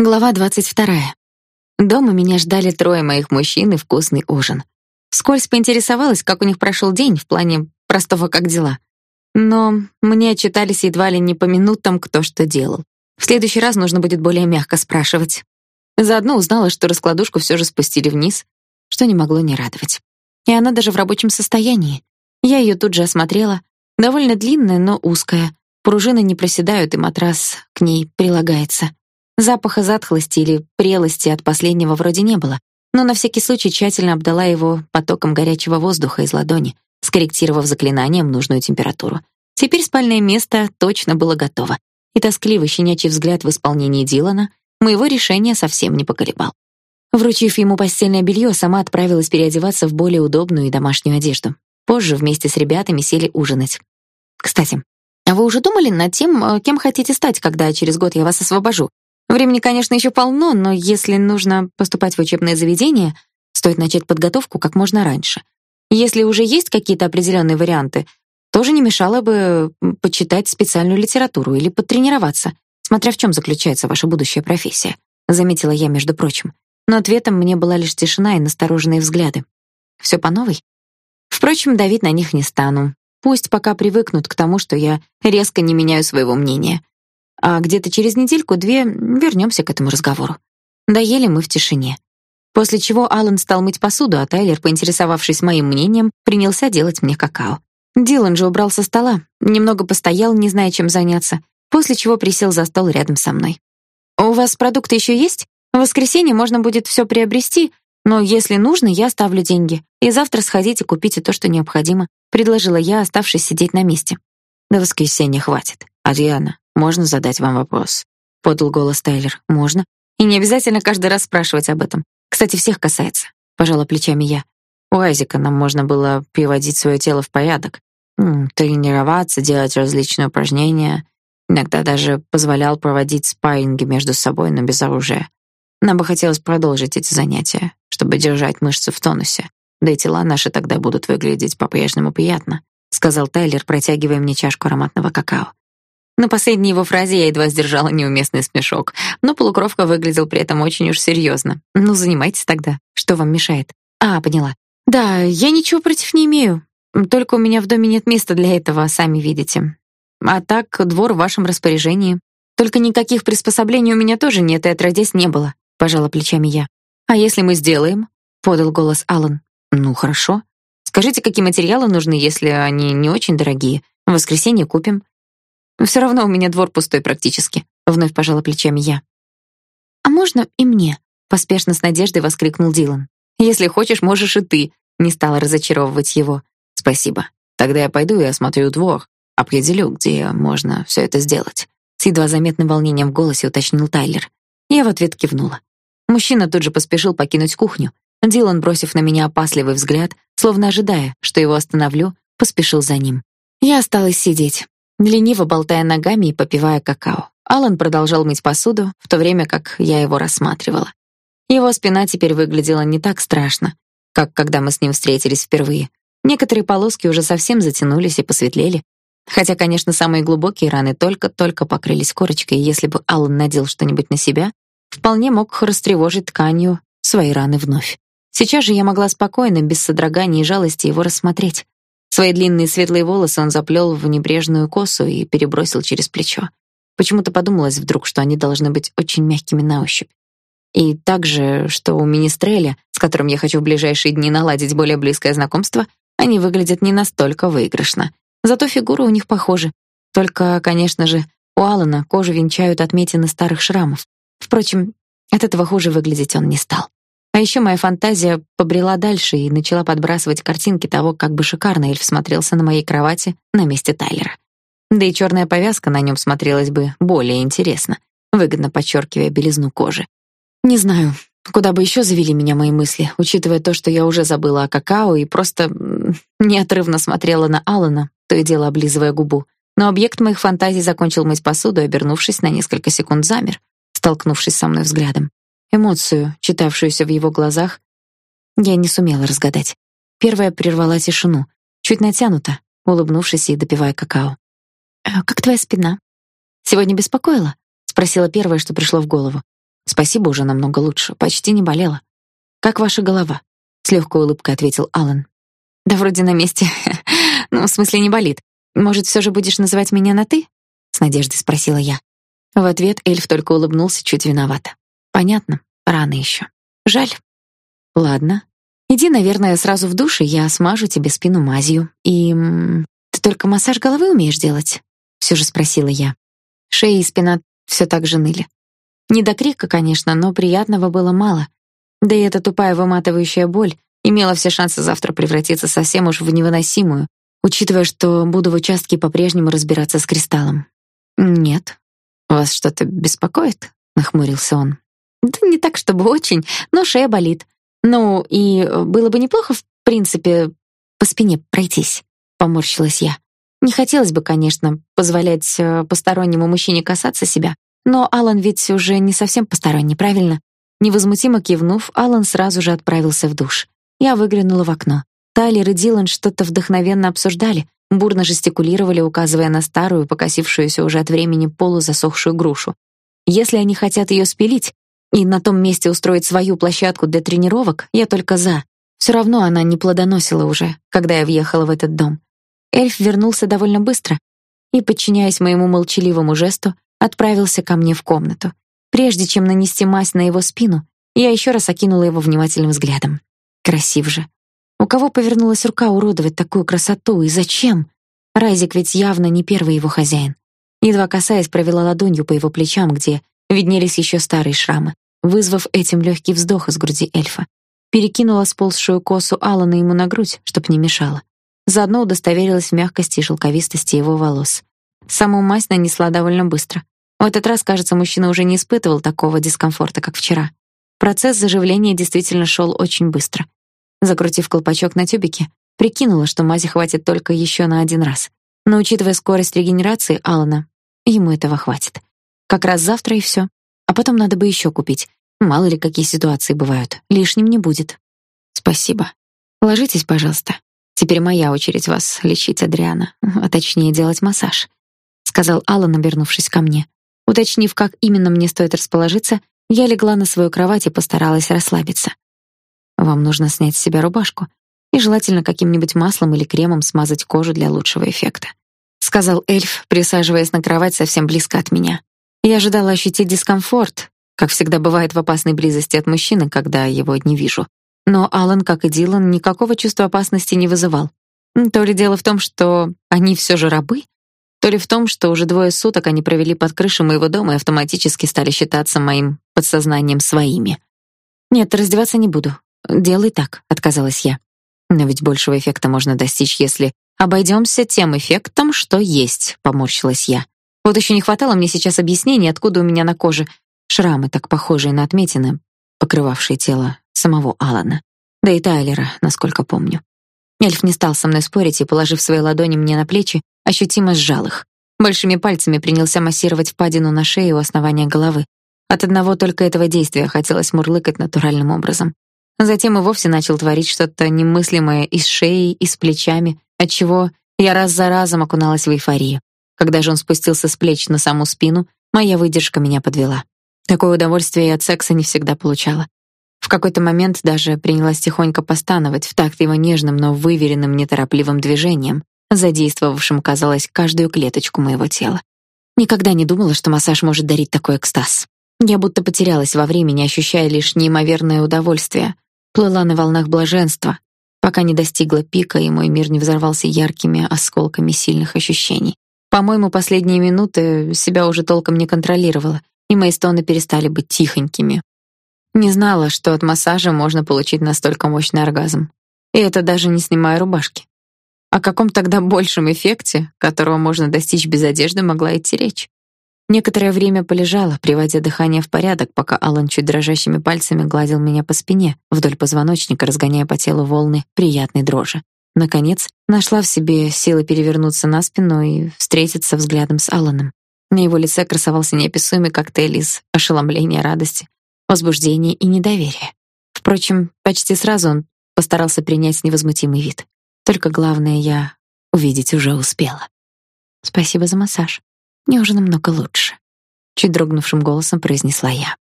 Глава 22. Дома меня ждали трое моих мужчин и вкусный ужин. Скользь поинтересовалась, как у них прошел день в плане простого как дела. Но мне отчитались едва ли не по минутам, кто что делал. В следующий раз нужно будет более мягко спрашивать. Заодно узнала, что раскладушку все же спустили вниз, что не могло не радовать. И она даже в рабочем состоянии. Я ее тут же осмотрела. Довольно длинная, но узкая. Пружины не проседают, и матрас к ней прилагается. Запаха затхлости или прелости от последнего вроде не было, но на всякий случай тщательно обдала его потоком горячего воздуха из ладони, скорректировав заклинанием нужную температуру. Теперь спальное место точно было готово, и тоскливый щенячий взгляд в исполнении Дилана моего решения совсем не поколебал. Вручив ему постельное белье, сама отправилась переодеваться в более удобную и домашнюю одежду. Позже вместе с ребятами сели ужинать. Кстати, а вы уже думали над тем, э, кем хотите стать, когда через год я вас освобожу? Времени, конечно, еще полно, но если нужно поступать в учебное заведение, стоит начать подготовку как можно раньше. Если уже есть какие-то определенные варианты, тоже не мешало бы почитать специальную литературу или потренироваться, смотря в чем заключается ваша будущая профессия, заметила я, между прочим. Но ответом мне была лишь тишина и настороженные взгляды. Все по новой. Впрочем, давить на них не стану. Пусть пока привыкнут к тому, что я резко не меняю своего мнения. А где-то через недельку-две вернемся к этому разговору. Доели мы в тишине. После чего Аллан стал мыть посуду, а Тайлер, поинтересовавшись моим мнением, принялся делать мне какао. Дилан же убрал со стола, немного постоял, не зная, чем заняться, после чего присел за стол рядом со мной. «У вас продукты еще есть? В воскресенье можно будет все приобрести, но если нужно, я оставлю деньги. И завтра сходите купите то, что необходимо», — предложила я, оставшись сидеть на месте. «До воскресенья хватит. Адриана, можно задать вам вопрос?» — подал голос Тайлер. «Можно. И не обязательно каждый раз спрашивать об этом. Кстати, всех касается», — пожала плечами я. «У Айзека нам можно было приводить свое тело в порядок, тренироваться, делать различные упражнения. Иногда даже позволял проводить спарринги между собой, но без оружия. Нам бы хотелось продолжить эти занятия, чтобы держать мышцы в тонусе. Да и тела наши тогда будут выглядеть по-прежнему приятно», — сказал Тайлер, протягивая мне чашку ароматного какао. На последней его фразе я едва сдержала неуместный смешок, но полукровка выглядел при этом очень уж серьезно. Ну, занимайтесь тогда. Что вам мешает? А, поняла. Да, я ничего против не имею. Только у меня в доме нет места для этого, сами видите. А так, двор в вашем распоряжении. Только никаких приспособлений у меня тоже нет, и отродясь не было, пожала плечами я. А если мы сделаем? подал голос Алан. Ну, хорошо. Скажите, какие материалы нужны, если они не очень дорогие. В воскресенье купим. Все равно у меня двор пустой практически, вновь пожала плечами я. А можно и мне? поспешно с надеждой воскликнул Дилан. Если хочешь, можешь и ты, не стала разочаровывать его. Спасибо. Тогда я пойду и осмотрю двор, определю, где можно все это сделать. С едва заметным волнением в голосе уточнил Тайлер. Я в ответ кивнула. Мужчина тут же поспешил покинуть кухню. Дилан, бросив на меня опасливый взгляд, словно ожидая, что его остановлю, поспешил за ним. Я осталась сидеть лениво болтая ногами и попивая какао. Алан продолжал мыть посуду, в то время как я его рассматривала. Его спина теперь выглядела не так страшно, как когда мы с ним встретились впервые. Некоторые полоски уже совсем затянулись и посветлели, хотя, конечно, самые глубокие раны только-только покрылись корочкой, и если бы Алан надел что-нибудь на себя, вполне мог растревожить тканью свои раны вновь. Сейчас же я могла спокойно, без содрогания и жалости его рассмотреть. Свои длинные светлые волосы он заплел в небрежную косу и перебросил через плечо. Почему-то подумалось вдруг, что они должны быть очень мягкими на ощупь. И также, что у министреля, с которым я хочу в ближайшие дни наладить более близкое знакомство, они выглядят не настолько выигрышно. Зато фигуры у них похожи. Только, конечно же, у Алана кожу венчают отметины старых шрамов. Впрочем, от этого хуже выглядеть он не стал. А еще моя фантазия побрела дальше и начала подбрасывать картинки того, как бы шикарно эльф смотрелся на моей кровати на месте Тайлера. Да и черная повязка на нем смотрелась бы более интересно, выгодно подчеркивая белизну кожи. Не знаю, куда бы еще завели меня мои мысли, учитывая то, что я уже забыла о какао и просто неотрывно смотрела на Алана, то и дело облизывая губу. Но объект моих фантазий закончил мыть посуду, обернувшись на несколько секунд замер, столкнувшись со мной взглядом. Эмоцию, читавшуюся в его глазах, я не сумела разгадать. Первая прервала тишину, чуть натянуто, улыбнувшись и допивая какао. «Э, «Как твоя спина?» «Сегодня беспокоила?» — спросила первое, что пришло в голову. Спасибо, уже намного лучше, почти не болела. Как ваша голова? С легкой улыбкой ответил Алан. Да вроде на месте. ну, в смысле, не болит. Может, все же будешь называть меня на ты? С надеждой спросила я. В ответ эльф только улыбнулся чуть виновато. Понятно, рано еще. Жаль. Ладно. Иди, наверное, сразу в душ, и я смажу тебе спину мазью. И ты только массаж головы умеешь делать? все же спросила я. Шея и спина все так же ныли. Не до крика, конечно, но приятного было мало. Да и эта тупая выматывающая боль имела все шансы завтра превратиться совсем уж в невыносимую, учитывая, что буду в участке по-прежнему разбираться с кристаллом. Нет. Вас что-то беспокоит? нахмурился он. Да не так, чтобы очень, но шея болит. Ну, и было бы неплохо, в принципе, по спине пройтись, поморщилась я. Не хотелось бы, конечно, позволять э, постороннему мужчине касаться себя, но Алан ведь уже не совсем посторонний, правильно? Невозмутимо кивнув, Алан сразу же отправился в душ. Я выглянула в окно. Тайлер и Дилан что-то вдохновенно обсуждали, бурно жестикулировали, указывая на старую, покосившуюся уже от времени полузасохшую грушу. Если они хотят ее спилить и на том месте устроить свою площадку для тренировок, я только за. Все равно она не плодоносила уже, когда я въехала в этот дом. Эльф вернулся довольно быстро и, подчиняясь моему молчаливому жесту, отправился ко мне в комнату. Прежде чем нанести мазь на его спину, я еще раз окинула его внимательным взглядом. Красив же. У кого повернулась рука уродовать такую красоту и зачем? Райзик ведь явно не первый его хозяин. Едва касаясь, провела ладонью по его плечам, где виднелись еще старые шрамы, вызвав этим легкий вздох из груди эльфа. Перекинула сползшую косу Алана ему на грудь, чтоб не мешала. Заодно удостоверилась в мягкости и шелковистости его волос. Саму мазь нанесла довольно быстро. В этот раз, кажется, мужчина уже не испытывал такого дискомфорта, как вчера. Процесс заживления действительно шел очень быстро. Закрутив колпачок на тюбике, прикинула, что мази хватит только еще на один раз. Но учитывая скорость регенерации Алана, ему этого хватит. Как раз завтра и все. А потом надо бы еще купить. Мало ли какие ситуации бывают. Лишним не будет. Спасибо. Ложитесь, пожалуйста. Теперь моя очередь вас лечить, Адриана, а точнее делать массаж, сказал Аллан, обернувшись ко мне. Уточнив, как именно мне стоит расположиться, я легла на свою кровать и постаралась расслабиться. Вам нужно снять с себя рубашку и желательно каким-нибудь маслом или кремом смазать кожу для лучшего эффекта, сказал эльф, присаживаясь на кровать совсем близко от меня. Я ожидала ощутить дискомфорт, как всегда бывает в опасной близости от мужчины, когда его не вижу. Но Алан, как и Дилан, никакого чувства опасности не вызывал. То ли дело в том, что они все же рабы, то ли в том, что уже двое суток они провели под крышей моего дома и автоматически стали считаться моим подсознанием своими. Нет, раздеваться не буду. Делай так, отказалась я. Но ведь большего эффекта можно достичь, если обойдемся тем эффектом, что есть, поморщилась я. Вот еще не хватало мне сейчас объяснений, откуда у меня на коже шрамы, так похожие на отметины, покрывавшие тело самого Алана, да и Тайлера, насколько помню. Эльф не стал со мной спорить и, положив свои ладони мне на плечи, ощутимо сжал их. Большими пальцами принялся массировать впадину на шее у основания головы. От одного только этого действия хотелось мурлыкать натуральным образом. Затем и вовсе начал творить что-то немыслимое и с шеей, и с плечами, отчего я раз за разом окуналась в эйфорию. Когда же он спустился с плеч на саму спину, моя выдержка меня подвела. Такое удовольствие я от секса не всегда получала. В какой-то момент даже принялась тихонько постановать в такт его нежным, но выверенным, неторопливым движением, задействовавшим, казалось, каждую клеточку моего тела. Никогда не думала, что массаж может дарить такой экстаз. Я будто потерялась во времени, ощущая лишь неимоверное удовольствие, плыла на волнах блаженства, пока не достигла пика, и мой мир не взорвался яркими осколками сильных ощущений. По-моему, последние минуты себя уже толком не контролировала, и мои стоны перестали быть тихонькими, не знала, что от массажа можно получить настолько мощный оргазм. И это даже не снимая рубашки. О каком тогда большем эффекте, которого можно достичь без одежды, могла идти речь. Некоторое время полежала, приводя дыхание в порядок, пока Алан чуть дрожащими пальцами гладил меня по спине, вдоль позвоночника, разгоняя по телу волны приятной дрожи. Наконец, нашла в себе силы перевернуться на спину и встретиться взглядом с Аланом. На его лице красовался неописуемый коктейль из ошеломления, радости, возбуждение и недоверие. Впрочем, почти сразу он постарался принять невозмутимый вид. Только главное я увидеть уже успела. Спасибо за массаж. Мне уже намного лучше, чуть дрогнувшим голосом произнесла я.